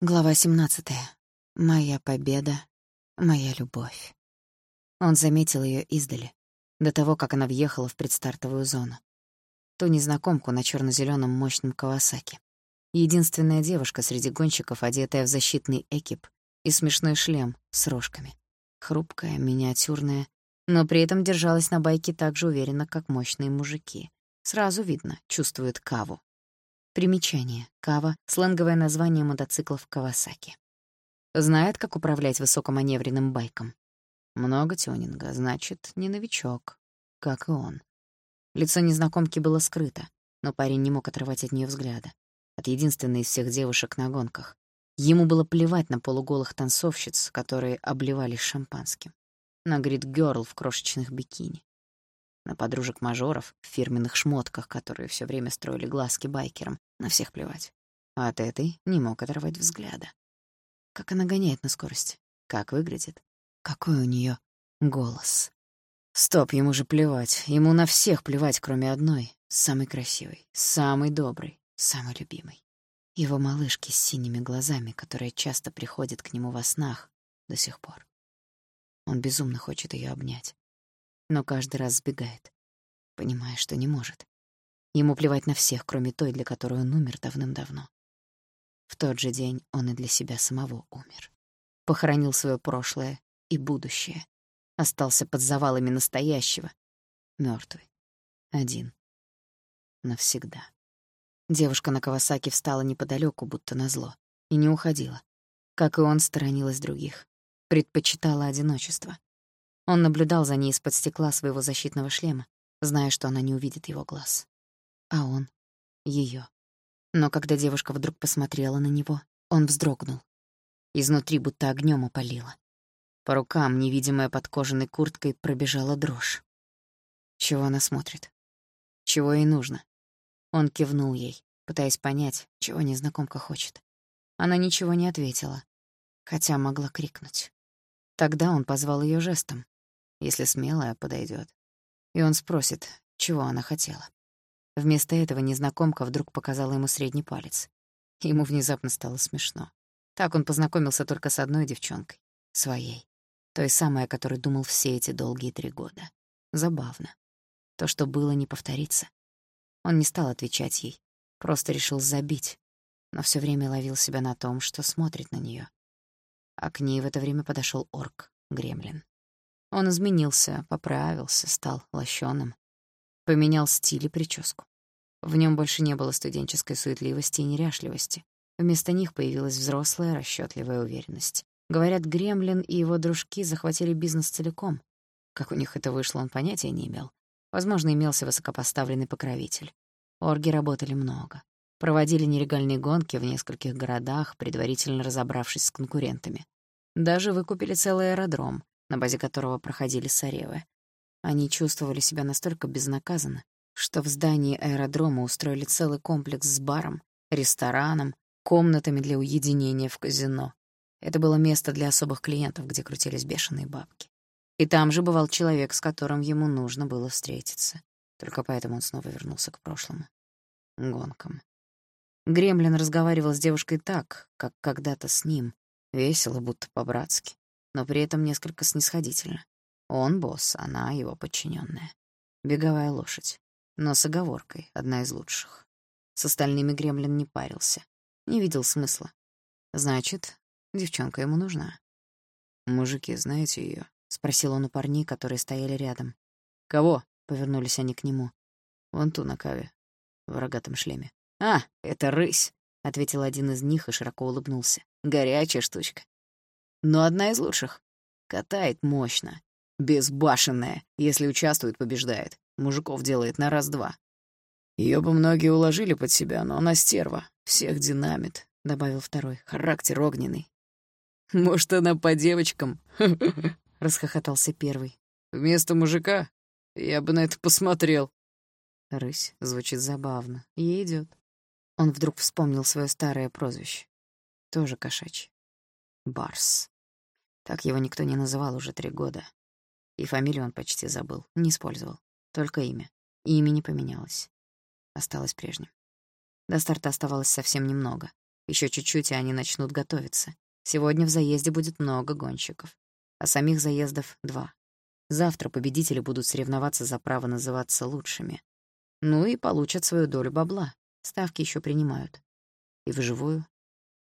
Глава 17. Моя победа, моя любовь. Он заметил ее издали, до того, как она въехала в предстартовую зону. Ту незнакомку на черно зеленом мощном Кавасаки. Единственная девушка среди гонщиков, одетая в защитный экип и смешной шлем с рожками. Хрупкая, миниатюрная, но при этом держалась на байке так же уверенно, как мощные мужики. Сразу видно, чувствует каву. Примечание. Кава — сленговое название мотоциклов Кавасаки. Знает, как управлять высокоманевренным байком. Много тюнинга, значит, не новичок, как и он. Лицо незнакомки было скрыто, но парень не мог отрывать от нее взгляда. От единственной из всех девушек на гонках. Ему было плевать на полуголых танцовщиц, которые обливались шампанским. На грид-гёрл в крошечных бикини на подружек-мажоров в фирменных шмотках, которые все время строили глазки байкерам. На всех плевать. А от этой не мог оторвать взгляда. Как она гоняет на скорости, как выглядит, какой у нее голос. Стоп, ему же плевать. Ему на всех плевать, кроме одной, самой красивой, самой доброй, самой любимой. Его малышки с синими глазами, которая часто приходит к нему во снах до сих пор. Он безумно хочет ее обнять но каждый раз сбегает, понимая, что не может. Ему плевать на всех, кроме той, для которой он умер давным-давно. В тот же день он и для себя самого умер. Похоронил свое прошлое и будущее. Остался под завалами настоящего. мертвый, Один. Навсегда. Девушка на Кавасаки встала неподалеку, будто назло, и не уходила. Как и он, сторонилась других. Предпочитала одиночество. Он наблюдал за ней из-под стекла своего защитного шлема, зная, что она не увидит его глаз. А он — её. Но когда девушка вдруг посмотрела на него, он вздрогнул. Изнутри будто огнём опалило. По рукам, невидимая под кожаной курткой, пробежала дрожь. Чего она смотрит? Чего ей нужно? Он кивнул ей, пытаясь понять, чего незнакомка хочет. Она ничего не ответила, хотя могла крикнуть. Тогда он позвал её жестом, если смелая подойдет. И он спросит, чего она хотела. Вместо этого незнакомка вдруг показала ему средний палец. Ему внезапно стало смешно. Так он познакомился только с одной девчонкой, своей, той самой, о которой думал все эти долгие три года. Забавно. То, что было, не повторится. Он не стал отвечать ей, просто решил забить, но все время ловил себя на том, что смотрит на нее. А к ней в это время подошел орк, гремлин. Он изменился, поправился, стал лощеным. Поменял стиль и прическу. В нем больше не было студенческой суетливости и неряшливости. Вместо них появилась взрослая, расчетливая уверенность. Говорят, Гремлин и его дружки захватили бизнес целиком. Как у них это вышло, он понятия не имел. Возможно, имелся высокопоставленный покровитель. Орги работали много. Проводили нелегальные гонки в нескольких городах, предварительно разобравшись с конкурентами. Даже выкупили целый аэродром, на базе которого проходили Саревы. Они чувствовали себя настолько безнаказанно, что в здании аэродрома устроили целый комплекс с баром, рестораном, комнатами для уединения в казино. Это было место для особых клиентов, где крутились бешеные бабки. И там же бывал человек, с которым ему нужно было встретиться. Только поэтому он снова вернулся к прошлому. Гонкам. Гремлин разговаривал с девушкой так, как когда-то с ним, весело, будто по-братски но при этом несколько снисходительно. Он босс, она его подчиненная. Беговая лошадь, но с оговоркой, одна из лучших. С остальными Гремлин не парился, не видел смысла. Значит, девчонка ему нужна. «Мужики, знаете ее? спросил он у парней, которые стояли рядом. «Кого?» — повернулись они к нему. «Вон ту на каве, в рогатом шлеме». «А, это рысь!» — ответил один из них и широко улыбнулся. «Горячая штучка но одна из лучших. Катает мощно. Безбашенная. Если участвует, побеждает. Мужиков делает на раз-два. Ее бы многие уложили под себя, но она стерва. Всех динамит, — добавил второй. Характер огненный. «Может, она по девочкам?» — расхохотался первый. «Вместо мужика? Я бы на это посмотрел». Рысь звучит забавно. Ей идет. Он вдруг вспомнил свое старое прозвище. Тоже кошачье. Барс. Так его никто не называл уже три года. И фамилию он почти забыл, не использовал. Только имя. И имя не поменялось. Осталось прежним. До старта оставалось совсем немного. Еще чуть-чуть, и они начнут готовиться. Сегодня в заезде будет много гонщиков, а самих заездов — два. Завтра победители будут соревноваться за право называться лучшими. Ну и получат свою долю бабла. Ставки еще принимают. И вживую,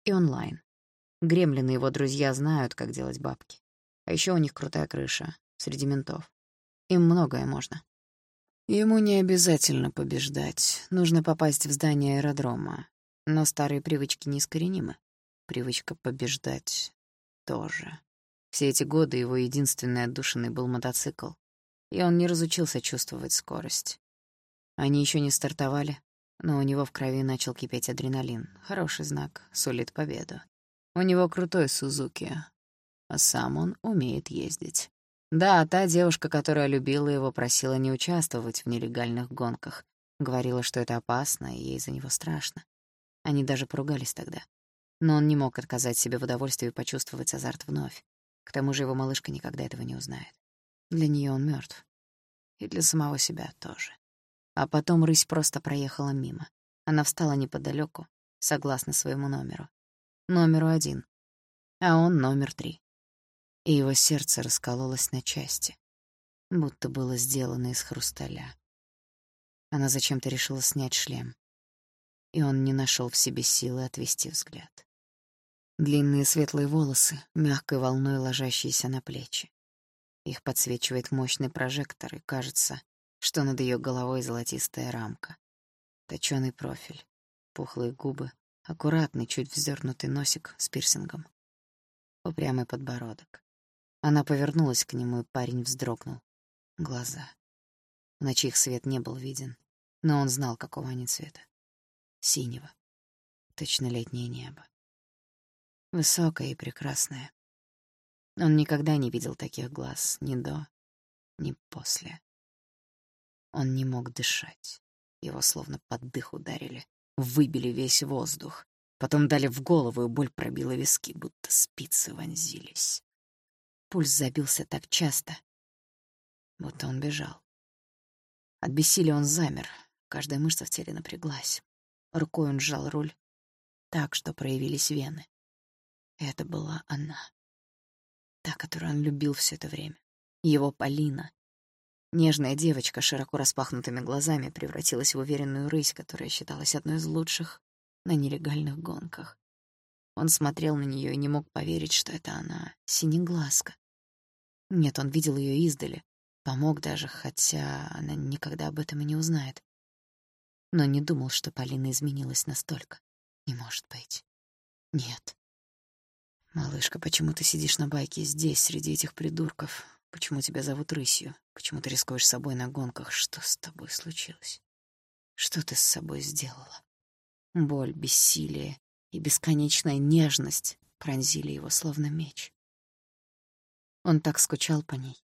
и онлайн. Гремлин и его друзья знают, как делать бабки. А еще у них крутая крыша среди ментов. Им многое можно. Ему не обязательно побеждать. Нужно попасть в здание аэродрома. Но старые привычки неискоренимы. Привычка побеждать тоже. Все эти годы его единственный отдушенный был мотоцикл. И он не разучился чувствовать скорость. Они еще не стартовали, но у него в крови начал кипеть адреналин. Хороший знак, сулит победу. У него крутой Сузуки, а сам он умеет ездить. Да, та девушка, которая любила его, просила не участвовать в нелегальных гонках. Говорила, что это опасно, и ей за него страшно. Они даже поругались тогда. Но он не мог отказать себе в удовольствии почувствовать азарт вновь. К тому же его малышка никогда этого не узнает. Для нее он мертв, И для самого себя тоже. А потом рысь просто проехала мимо. Она встала неподалеку, согласно своему номеру. Номеру один. А он номер три и его сердце раскололось на части, будто было сделано из хрусталя. Она зачем-то решила снять шлем, и он не нашел в себе силы отвести взгляд. Длинные светлые волосы, мягкой волной ложащиеся на плечи. Их подсвечивает мощный прожектор, и кажется, что над ее головой золотистая рамка. Точёный профиль, пухлые губы, аккуратный, чуть вздернутый носик с пирсингом. Упрямый подбородок. Она повернулась к нему, и парень вздрогнул. Глаза. В ночи их свет не был виден, но он знал, какого они цвета. Синего. Точно летнее небо. Высокое и прекрасное. Он никогда не видел таких глаз ни до, ни после. Он не мог дышать. Его словно под дых ударили, выбили весь воздух. Потом дали в голову, и боль пробила виски, будто спицы вонзились. Пульс забился так часто, будто он бежал. От бессилия он замер, каждая мышца в теле напряглась. Рукой он сжал руль так, что проявились вены. это была она. Та, которую он любил все это время. Его Полина. Нежная девочка широко распахнутыми глазами превратилась в уверенную рысь, которая считалась одной из лучших на нелегальных гонках. Он смотрел на нее и не мог поверить, что это она, синеглазка. Нет, он видел ее издали, помог даже, хотя она никогда об этом и не узнает. Но не думал, что Полина изменилась настолько. Не может быть. Нет. Малышка, почему ты сидишь на байке здесь, среди этих придурков? Почему тебя зовут Рысью? Почему ты рискуешь собой на гонках? Что с тобой случилось? Что ты с собой сделала? Боль, бессилие, и бесконечная нежность пронзили его словно меч. Он так скучал по ней,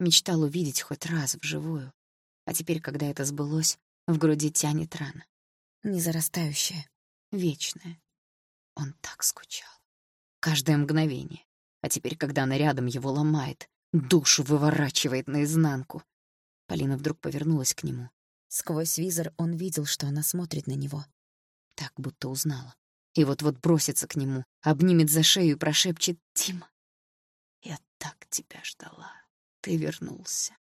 мечтал увидеть хоть раз вживую, а теперь, когда это сбылось, в груди тянет рана, незарастающая, вечная. Он так скучал. Каждое мгновение. А теперь, когда она рядом, его ломает, душу выворачивает наизнанку. Полина вдруг повернулась к нему. Сквозь визор он видел, что она смотрит на него. Так, будто узнала и вот-вот бросится к нему, обнимет за шею и прошепчет «Тима, я так тебя ждала, ты вернулся».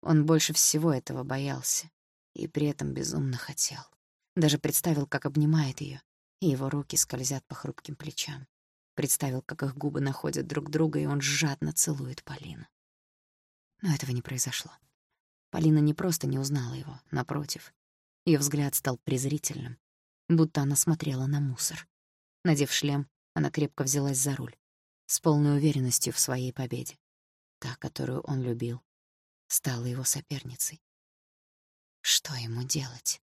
Он больше всего этого боялся и при этом безумно хотел. Даже представил, как обнимает ее, и его руки скользят по хрупким плечам. Представил, как их губы находят друг друга, и он жадно целует Полину. Но этого не произошло. Полина не просто не узнала его, напротив. Ее взгляд стал презрительным, будто она смотрела на мусор. Надев шлем, она крепко взялась за руль, с полной уверенностью в своей победе. Та, которую он любил, стала его соперницей. Что ему делать?